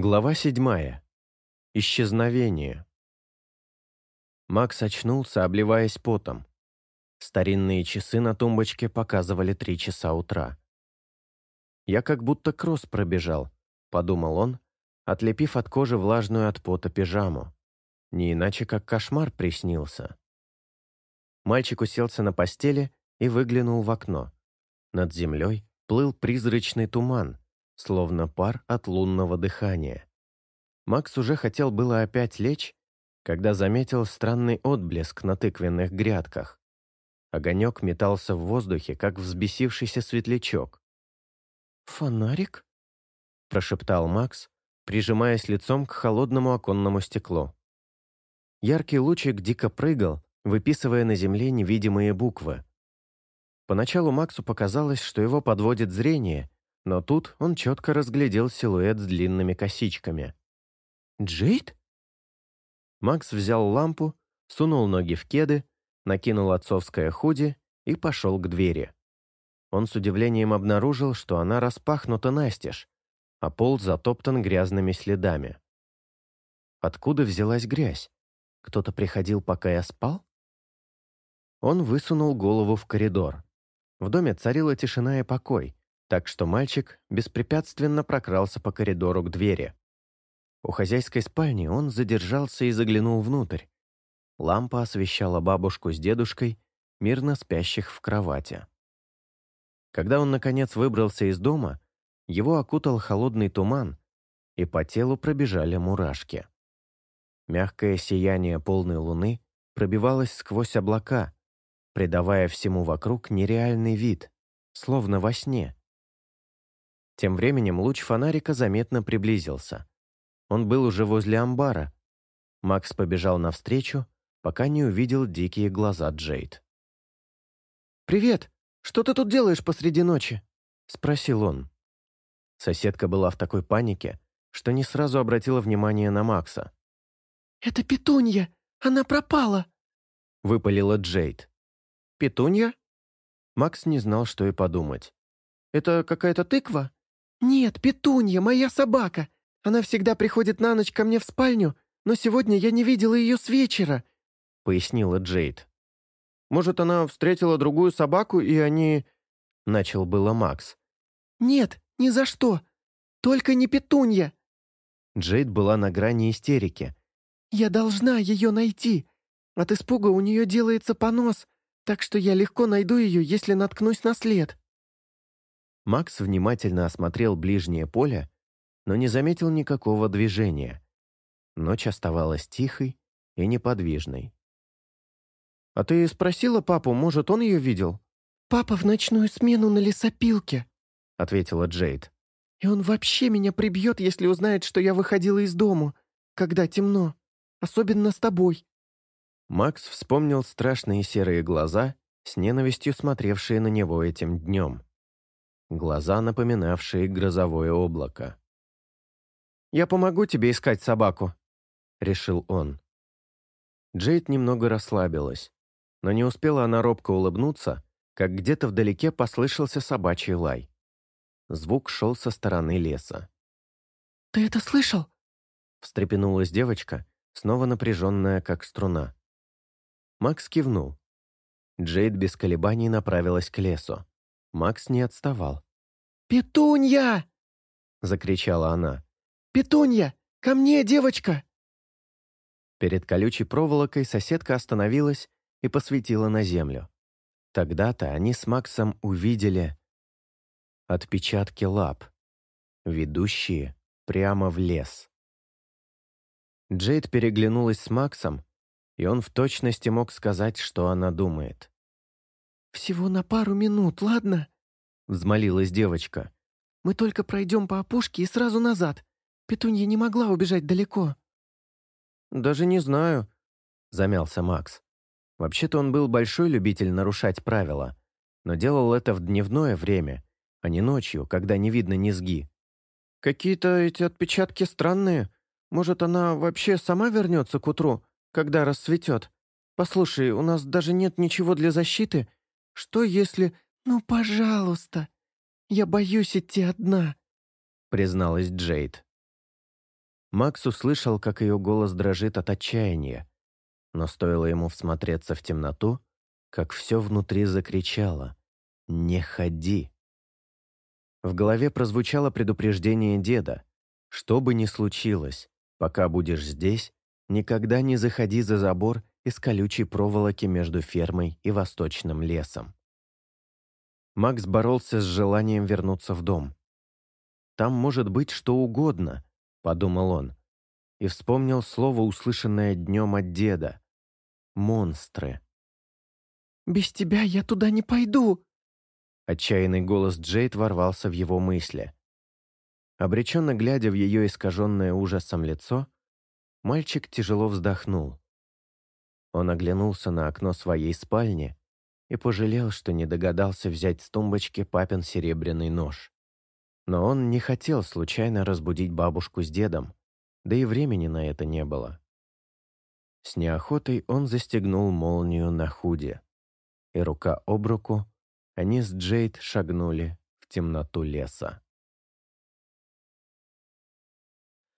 Глава седьмая. Исчезновение. Макс очнулся, обливаясь потом. Старинные часы на тумбочке показывали три часа утра. «Я как будто кросс пробежал», — подумал он, отлепив от кожи влажную от пота пижаму. Не иначе, как кошмар приснился. Мальчик уселся на постели и выглянул в окно. Над землей плыл призрачный туман, словно пар от лунного дыхания. Макс уже хотел было опять лечь, когда заметил странный отблеск на тыквенных грядках. Огонек метался в воздухе, как взбесившийся светлячок. «Фонарик?» – прошептал Макс, прижимаясь лицом к холодному оконному стеклу. Яркий лучик дико прыгал, выписывая на земле невидимые буквы. Поначалу Максу показалось, что его подводит зрение, но тут он четко разглядел силуэт с длинными косичками. «Джейд?» Макс взял лампу, сунул ноги в кеды, накинул отцовское худи и пошел к двери. Он с удивлением обнаружил, что она распахнута настежь, а пол затоптан грязными следами. Откуда взялась грязь? Кто-то приходил, пока я спал? Он высунул голову в коридор. В доме царила тишина и покой, так что мальчик беспрепятственно прокрался по коридору к двери. У хозяйской спальни он задержался и заглянул внутрь. Лампа освещала бабушку с дедушкой, мирно спящих в кровати. Когда он, наконец, выбрался из дома, его окутал холодный туман, и по телу пробежали мурашки. Мягкое сияние полной луны пробивалось сквозь облака, придавая всему вокруг нереальный вид, словно во сне. Тем временем луч фонарика заметно приблизился. Он был уже возле амбара. Макс побежал навстречу, пока не увидел дикие глаза Джейд. «Привет! Что ты тут делаешь посреди ночи?» — спросил он. Соседка была в такой панике, что не сразу обратила внимание на Макса. «Это Петунья! Она пропала!» — выпалила Джейд. «Петунья?» Макс не знал, что и подумать. «Это какая-то тыква?» «Нет, Петунья, моя собака. Она всегда приходит на ночь ко мне в спальню, но сегодня я не видела ее с вечера», — пояснила Джейд. «Может, она встретила другую собаку, и они...» — начал было Макс. «Нет, ни за что. Только не Петунья». Джейд была на грани истерики. «Я должна ее найти. От испуга у нее делается понос, так что я легко найду ее, если наткнусь на след». Макс внимательно осмотрел ближнее поле, но не заметил никакого движения. Ночь оставалась тихой и неподвижной. «А ты спросила папу, может, он ее видел?» «Папа в ночную смену на лесопилке», — ответила Джейд. «И он вообще меня прибьет, если узнает, что я выходила из дому, когда темно, особенно с тобой». Макс вспомнил страшные серые глаза, с ненавистью смотревшие на него этим днем глаза, напоминавшие грозовое облако. «Я помогу тебе искать собаку», — решил он. Джейд немного расслабилась, но не успела она робко улыбнуться, как где-то вдалеке послышался собачий лай. Звук шел со стороны леса. «Ты это слышал?» — встрепенулась девочка, снова напряженная, как струна. Макс кивнул. Джейд без колебаний направилась к лесу. Макс не отставал. «Петунья!» — закричала она. «Петунья! Ко мне, девочка!» Перед колючей проволокой соседка остановилась и посветила на землю. Тогда-то они с Максом увидели отпечатки лап, ведущие прямо в лес. Джейд переглянулась с Максом, и он в точности мог сказать, что она думает. «Всего на пару минут, ладно?» — взмолилась девочка. «Мы только пройдем по опушке и сразу назад. Петунья не могла убежать далеко». «Даже не знаю», — замялся Макс. Вообще-то он был большой любитель нарушать правила, но делал это в дневное время, а не ночью, когда не видно низги. «Какие-то эти отпечатки странные. Может, она вообще сама вернется к утру, когда рассветет? Послушай, у нас даже нет ничего для защиты, что если... Ну, пожалуйста, я боюсь идти одна», — призналась Джейд. Макс услышал, как ее голос дрожит от отчаяния, но стоило ему всмотреться в темноту, как все внутри закричало «Не ходи!». В голове прозвучало предупреждение деда. «Что бы ни случилось, пока будешь здесь, никогда не заходи за забор из колючей проволоки между фермой и восточным лесом». Макс боролся с желанием вернуться в дом. «Там может быть что угодно», — подумал он, и вспомнил слово, услышанное днем от деда. «Монстры». «Без тебя я туда не пойду!» Отчаянный голос Джейд ворвался в его мысли. Обреченно глядя в ее искаженное ужасом лицо, мальчик тяжело вздохнул. Он оглянулся на окно своей спальни и пожалел, что не догадался взять с тумбочки папин серебряный нож. Но он не хотел случайно разбудить бабушку с дедом, да и времени на это не было. С неохотой он застегнул молнию на худе и рука об руку, они с Джейд шагнули в темноту леса.